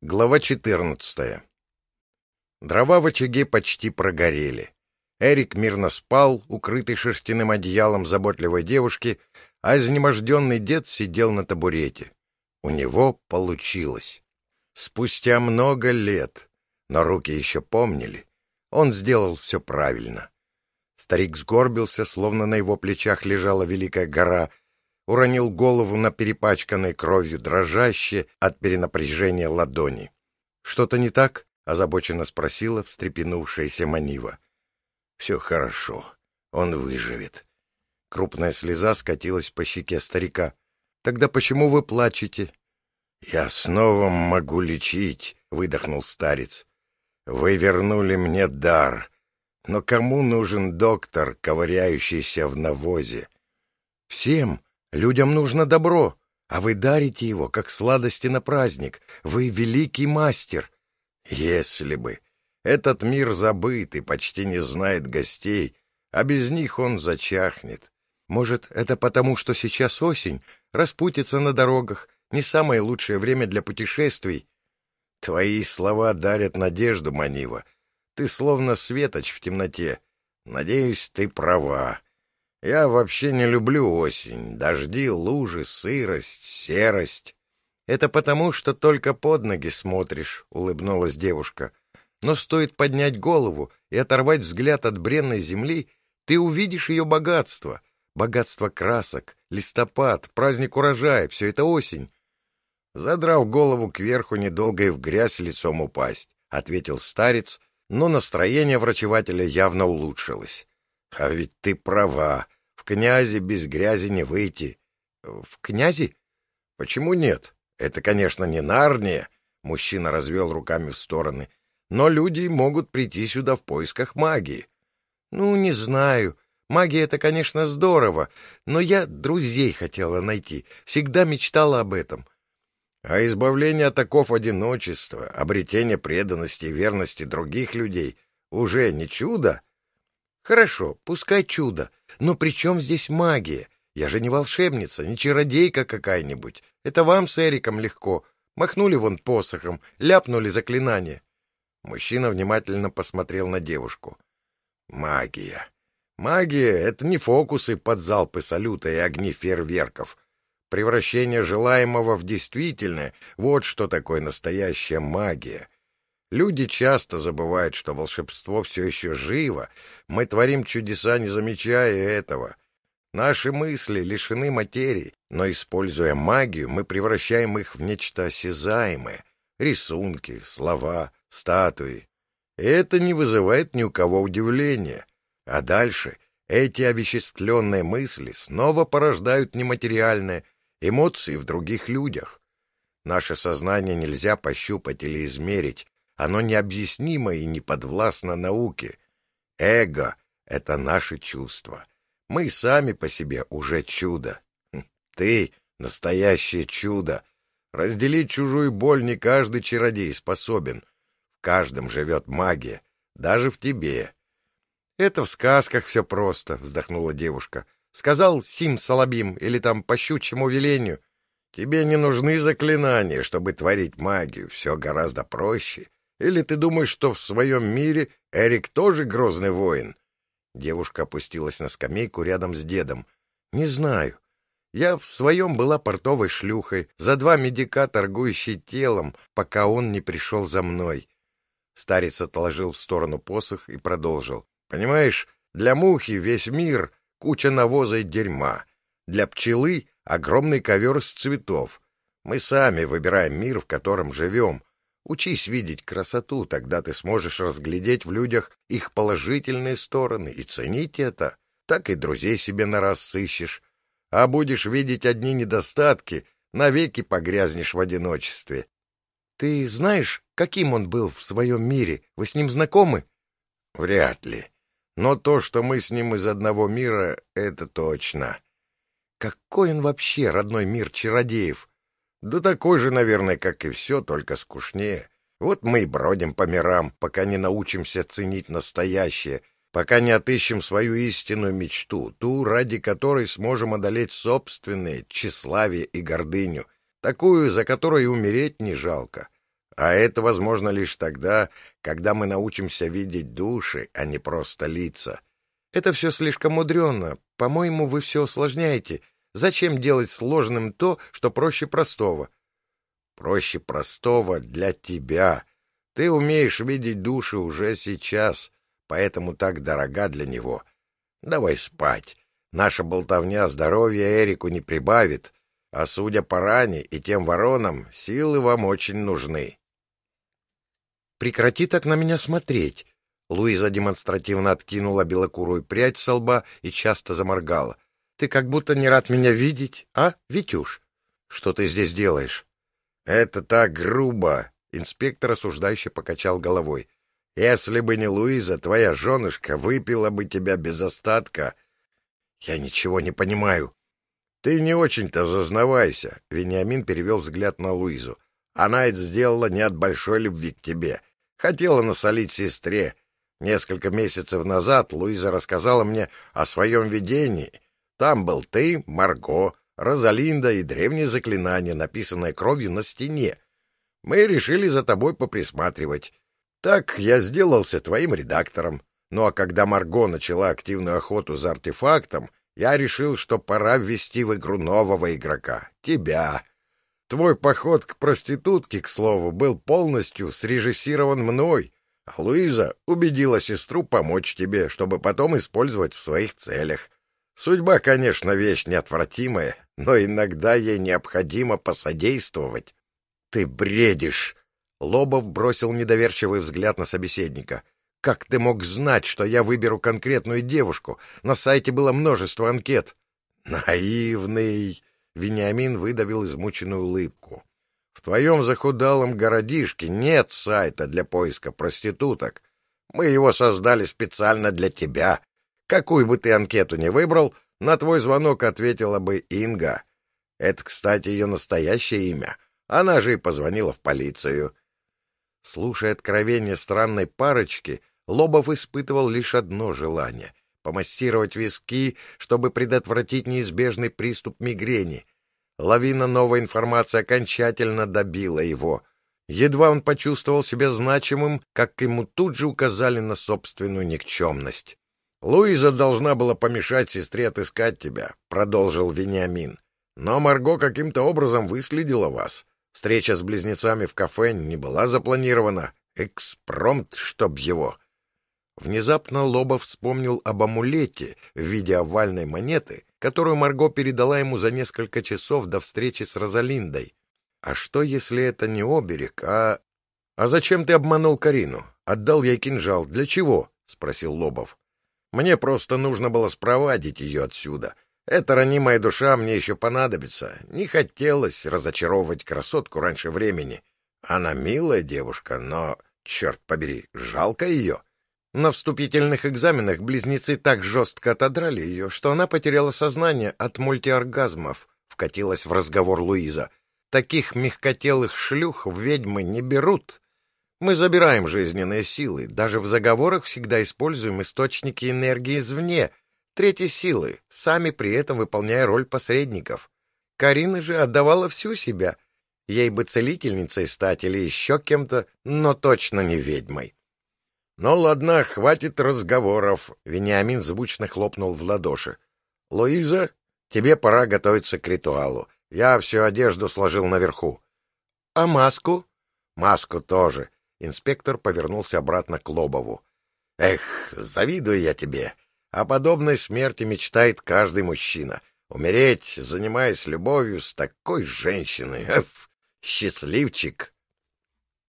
Глава 14. Дрова в очаге почти прогорели. Эрик мирно спал, укрытый шерстяным одеялом заботливой девушки, а изнеможденный дед сидел на табурете. У него получилось. Спустя много лет, но руки еще помнили, он сделал все правильно. Старик сгорбился, словно на его плечах лежала великая гора, уронил голову на перепачканной кровью дрожащие от перенапряжения ладони. — Что-то не так? — озабоченно спросила встрепенувшаяся Манива. — Все хорошо. Он выживет. Крупная слеза скатилась по щеке старика. — Тогда почему вы плачете? — Я снова могу лечить, — выдохнул старец. — Вы вернули мне дар. Но кому нужен доктор, ковыряющийся в навозе? — Всем, Людям нужно добро, а вы дарите его, как сладости на праздник. Вы великий мастер. Если бы. Этот мир забыт и почти не знает гостей, а без них он зачахнет. Может, это потому, что сейчас осень, распутится на дорогах, не самое лучшее время для путешествий? Твои слова дарят надежду, Манива. Ты словно светоч в темноте. Надеюсь, ты права. Я вообще не люблю осень. Дожди, лужи, сырость, серость. Это потому, что только под ноги смотришь, — улыбнулась девушка. Но стоит поднять голову и оторвать взгляд от бренной земли, ты увидишь ее богатство. Богатство красок, листопад, праздник урожая — все это осень. Задрав голову кверху, недолго и в грязь лицом упасть, — ответил старец, но настроение врачевателя явно улучшилось. А ведь ты права. В князе без грязи не выйти. В князи? Почему нет? Это, конечно, не Нарния. Мужчина развел руками в стороны. Но люди могут прийти сюда в поисках магии. Ну, не знаю. Магия — это, конечно, здорово, но я друзей хотела найти, всегда мечтала об этом. А избавление от оков одиночества, обретение преданности и верности других людей уже не чудо? Хорошо, пускай чудо, но при чем здесь магия? Я же не волшебница, не чародейка какая-нибудь. Это вам с Эриком легко. Махнули вон посохом, ляпнули заклинание. Мужчина внимательно посмотрел на девушку. Магия. Магия — это не фокусы под залпы салюта и огни фейерверков. Превращение желаемого в действительное — вот что такое настоящая магия. Люди часто забывают, что волшебство все еще живо. Мы творим чудеса, не замечая этого. Наши мысли лишены материи, но, используя магию, мы превращаем их в нечто осязаемое. Рисунки, слова, статуи. И это не вызывает ни у кого удивления. А дальше эти овеществленные мысли снова порождают нематериальные эмоции в других людях. Наше сознание нельзя пощупать или измерить, оно необъяснимо и не подвластно науке. Эго — это наше чувство. Мы сами по себе уже чудо. Хм, ты — настоящее чудо. Разделить чужую боль не каждый чародей способен. В каждом живет магия, даже в тебе. — Это в сказках все просто, — вздохнула девушка. — Сказал Сим Салабим или там по щучьему велению. Тебе не нужны заклинания, чтобы творить магию, все гораздо проще. Или ты думаешь, что в своем мире Эрик тоже грозный воин? Девушка опустилась на скамейку рядом с дедом. — Не знаю. Я в своем была портовой шлюхой, за два медика торгующей телом, пока он не пришел за мной. Старец отложил в сторону посох и продолжил. — Понимаешь, для мухи весь мир — куча навоза и дерьма. Для пчелы — огромный ковер из цветов. Мы сами выбираем мир, в котором живем, Учись видеть красоту, тогда ты сможешь разглядеть в людях их положительные стороны и ценить это. Так и друзей себе на раз сыщешь. А будешь видеть одни недостатки, навеки погрязнешь в одиночестве. Ты знаешь, каким он был в своем мире? Вы с ним знакомы? Вряд ли. Но то, что мы с ним из одного мира, это точно. Какой он вообще, родной мир чародеев? Да такой же, наверное, как и все, только скучнее. Вот мы и бродим по мирам, пока не научимся ценить настоящее, пока не отыщем свою истинную мечту, ту, ради которой сможем одолеть собственные тщеславие и гордыню, такую, за которой умереть не жалко. А это возможно лишь тогда, когда мы научимся видеть души, а не просто лица. Это все слишком мудрено. По-моему, вы все усложняете. Зачем делать сложным то, что проще простого? Проще простого для тебя. Ты умеешь видеть души уже сейчас, поэтому так дорога для него. Давай спать. Наша болтовня здоровья Эрику не прибавит, а судя по ране и тем воронам, силы вам очень нужны. Прекрати так на меня смотреть. Луиза демонстративно откинула белокурую прядь со лба и часто заморгала. Ты как будто не рад меня видеть, а, Витюш? Что ты здесь делаешь? Это так грубо. Инспектор осуждающе покачал головой. Если бы не Луиза, твоя женушка выпила бы тебя без остатка. Я ничего не понимаю. Ты не очень-то зазнавайся. Вениамин перевел взгляд на Луизу. Она это сделала не от большой любви к тебе. Хотела насолить сестре. Несколько месяцев назад Луиза рассказала мне о своем видении. Там был ты, Марго, Розалинда и древнее заклинание, написанное кровью на стене. Мы решили за тобой поприсматривать. Так я сделался твоим редактором. Ну а когда Марго начала активную охоту за артефактом, я решил, что пора ввести в игру нового игрока — тебя. Твой поход к проститутке, к слову, был полностью срежиссирован мной, а Луиза убедила сестру помочь тебе, чтобы потом использовать в своих целях. Судьба, конечно, вещь неотвратимая, но иногда ей необходимо посодействовать. — Ты бредишь! Лобов бросил недоверчивый взгляд на собеседника. «Как ты мог знать, что я выберу конкретную девушку? На сайте было множество анкет». «Наивный!» — Вениамин выдавил измученную улыбку. «В твоем захудалом городишке нет сайта для поиска проституток. Мы его создали специально для тебя. Какую бы ты анкету ни выбрал, на твой звонок ответила бы Инга. Это, кстати, ее настоящее имя. Она же и позвонила в полицию. Слушая откровения странной парочки, Лобов испытывал лишь одно желание — помассировать виски, чтобы предотвратить неизбежный приступ мигрени. Лавина новой информации окончательно добила его. Едва он почувствовал себя значимым, как ему тут же указали на собственную никчемность. «Луиза должна была помешать сестре отыскать тебя», — продолжил Вениамин. «Но Марго каким-то образом выследила вас. Встреча с близнецами в кафе не была запланирована. Экспромт, чтоб его. Внезапно Лобов вспомнил об амулете в виде овальной монеты, которую Марго передала ему за несколько часов до встречи с Розалиндой. А что, если это не оберег, а... — А зачем ты обманул Карину? Отдал ей кинжал. Для чего? — спросил Лобов. — Мне просто нужно было спровадить ее отсюда. — эта ранимая душа мне еще понадобится. Не хотелось разочаровывать красотку раньше времени. Она милая девушка, но, черт побери, жалко ее. На вступительных экзаменах близнецы так жестко отодрали ее, что она потеряла сознание от мультиоргазмов, — вкатилась в разговор Луиза. Таких мягкотелых шлюх в ведьмы не берут. Мы забираем жизненные силы, даже в заговорах всегда используем источники энергии извне — третьей силы, сами при этом выполняя роль посредников. Карина же отдавала всю себя. Ей бы целительницей стать или еще кем-то, но точно не ведьмой. — Ну ладно, хватит разговоров, — Вениамин звучно хлопнул в ладоши. — Луиза, тебе пора готовиться к ритуалу. Я всю одежду сложил наверху. — А маску? — Маску тоже. Инспектор повернулся обратно к Лобову. — Эх, завидую я тебе. О подобной смерти мечтает каждый мужчина. Умереть, занимаясь любовью с такой женщиной. Эф, счастливчик!